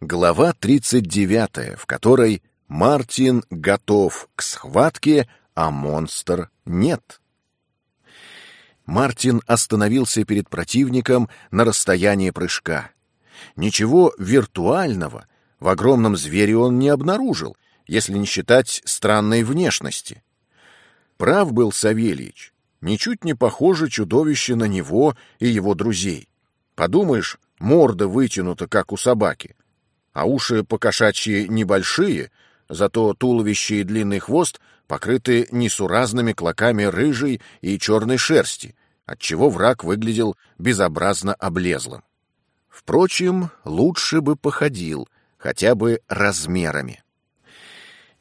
Глава 39, в которой Мартин готов к схватке, а монстр нет. Мартин остановился перед противником на расстоянии прыжка. Ничего виртуального в огромном звере он не обнаружил, если не считать странной внешности. Прав был Савельич. Ничуть не похоже чудовище на него и его друзей. Подумаешь, морда вытянута, как у собаки, а уши покошачьи небольшие, зато туловище и длинный хвост покрыты несуразными клоками рыжей и черной шерсти, отчего враг выглядел безобразно облезлым. Впрочем, лучше бы походил, хотя бы размерами.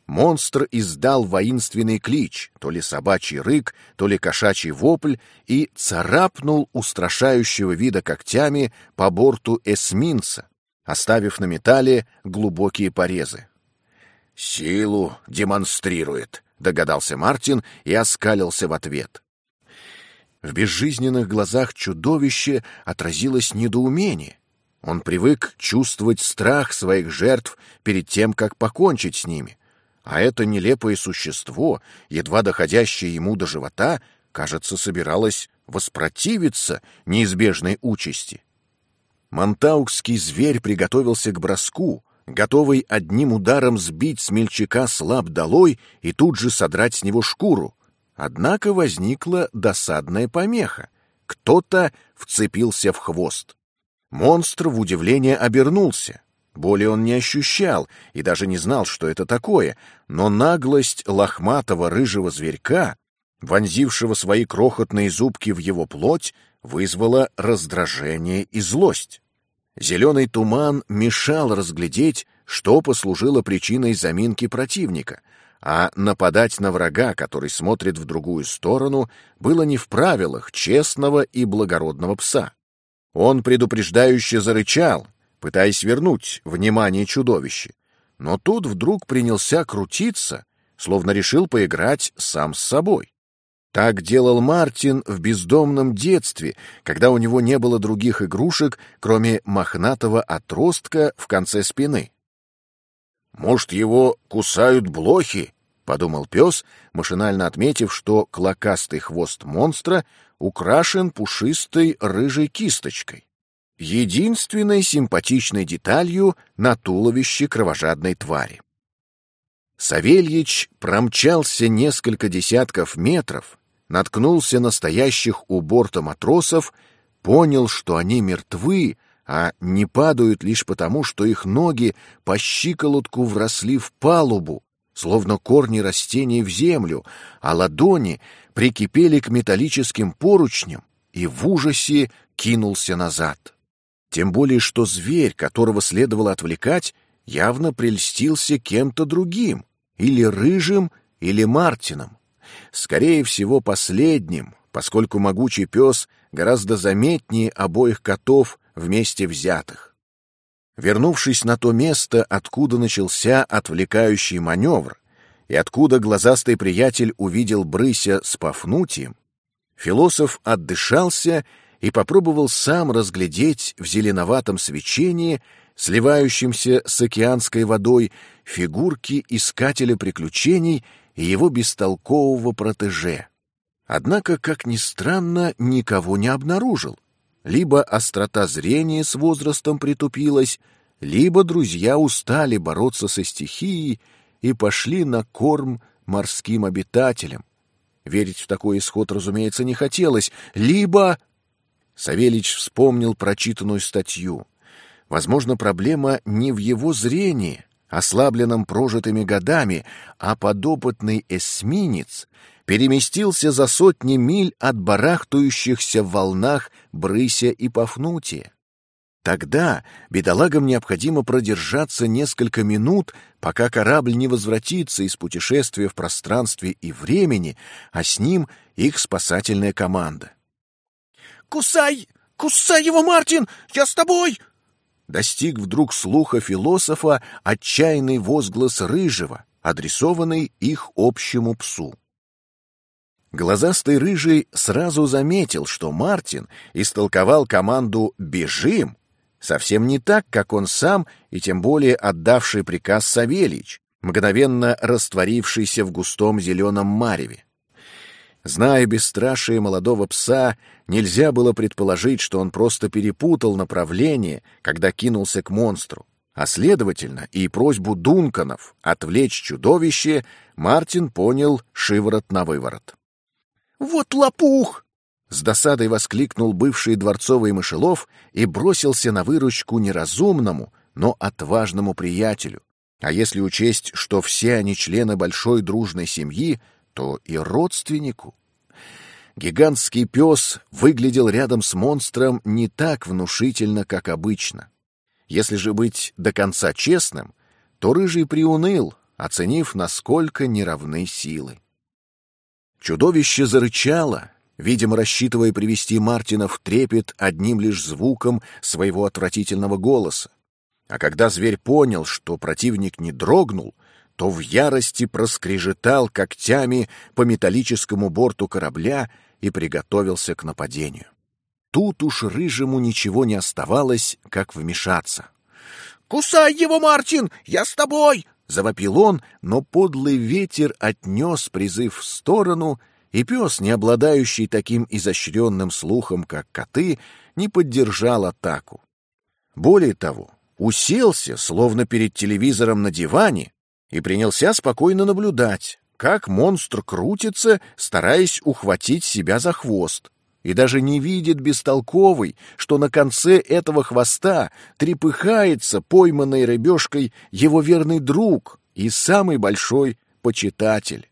Монстр издал воинственный клич, то ли собачий рык, то ли кошачий вопль, и царапнул устрашающего вида когтями по борту эсминца, оставив на металле глубокие порезы. «Силу демонстрирует», — догадался Мартин и оскалился в ответ. В безжизненных глазах чудовища отразилось недоумение. Он привык чувствовать страх своих жертв перед тем, как покончить с ними а это нелепое существо, едва доходящее ему до живота, кажется, собиралось воспротивиться неизбежной участи. Монтаукский зверь приготовился к броску, готовый одним ударом сбить смельчака слаб долой и тут же содрать с него шкуру. Однако возникла досадная помеха. Кто-то вцепился в хвост. Монстр в удивление обернулся. Боли он не ощущал и даже не знал, что это такое, но наглость лохматого рыжего зверька, вонзившего свои крохотные зубки в его плоть, вызвала раздражение и злость. Зеленый туман мешал разглядеть, что послужило причиной заминки противника, а нападать на врага, который смотрит в другую сторону, было не в правилах честного и благородного пса. Он предупреждающе зарычал, пытаясь вернуть внимание чудовища. Но тут вдруг принялся крутиться, словно решил поиграть сам с собой. Так делал Мартин в бездомном детстве, когда у него не было других игрушек, кроме мохнатого отростка в конце спины. «Может, его кусают блохи?» — подумал пес, машинально отметив, что клокастый хвост монстра украшен пушистой рыжей кисточкой единственной симпатичной деталью на туловище кровожадной твари. Савельич промчался несколько десятков метров, наткнулся на стоящих у борта матросов, понял, что они мертвы, а не падают лишь потому, что их ноги по щиколотку вросли в палубу, словно корни растений в землю, а ладони прикипели к металлическим поручням и в ужасе кинулся назад. Тем более, что зверь, которого следовало отвлекать, явно прельстился кем-то другим, или рыжим, или Мартином. Скорее всего, последним, поскольку могучий пес гораздо заметнее обоих котов вместе взятых. Вернувшись на то место, откуда начался отвлекающий маневр, и откуда глазастый приятель увидел Брыся с Пафнутием, философ отдышался и попробовал сам разглядеть в зеленоватом свечении, сливающемся с океанской водой, фигурки искателя приключений и его бестолкового протеже. Однако, как ни странно, никого не обнаружил. Либо острота зрения с возрастом притупилась, либо друзья устали бороться со стихией и пошли на корм морским обитателям. Верить в такой исход, разумеется, не хотелось, либо Савельич вспомнил прочитанную статью. Возможно, проблема не в его зрении, ослабленном прожитыми годами, а подопытный эсминец переместился за сотни миль от барахтающихся в волнах Брыся и Пафнутия. Тогда бедолагам необходимо продержаться несколько минут, пока корабль не возвратится из путешествия в пространстве и времени, а с ним их спасательная команда. «Кусай! Кусай его, Мартин! Я с тобой!» Достиг вдруг слуха философа отчаянный возглас Рыжего, адресованный их общему псу. Глазастый Рыжий сразу заметил, что Мартин истолковал команду «бежим» Совсем не так, как он сам, и тем более отдавший приказ Савельич, мгновенно растворившийся в густом зеленом мареве. Зная бесстрашие молодого пса, нельзя было предположить, что он просто перепутал направление, когда кинулся к монстру. А следовательно, и просьбу Дунканов отвлечь чудовище Мартин понял шиворот на выворот. «Вот лопух!» С досадой воскликнул бывший дворцовый мышелов и бросился на выручку неразумному, но отважному приятелю. А если учесть, что все они члены большой дружной семьи, то и родственнику. Гигантский пес выглядел рядом с монстром не так внушительно, как обычно. Если же быть до конца честным, то Рыжий приуныл, оценив, насколько неравны силы. Чудовище зарычало, видимо, рассчитывая привести Мартина в трепет одним лишь звуком своего отвратительного голоса. А когда зверь понял, что противник не дрогнул, то в ярости проскрежетал когтями по металлическому борту корабля и приготовился к нападению. Тут уж рыжему ничего не оставалось, как вмешаться. «Кусай его, Мартин! Я с тобой!» — завопил он, но подлый ветер отнес призыв в сторону, и пес, не обладающий таким изощренным слухом, как коты, не поддержал атаку. Более того, уселся, словно перед телевизором на диване, и принялся спокойно наблюдать, как монстр крутится, стараясь ухватить себя за хвост, и даже не видит бестолковый, что на конце этого хвоста трепыхается пойманной рыбешкой его верный друг и самый большой почитатель.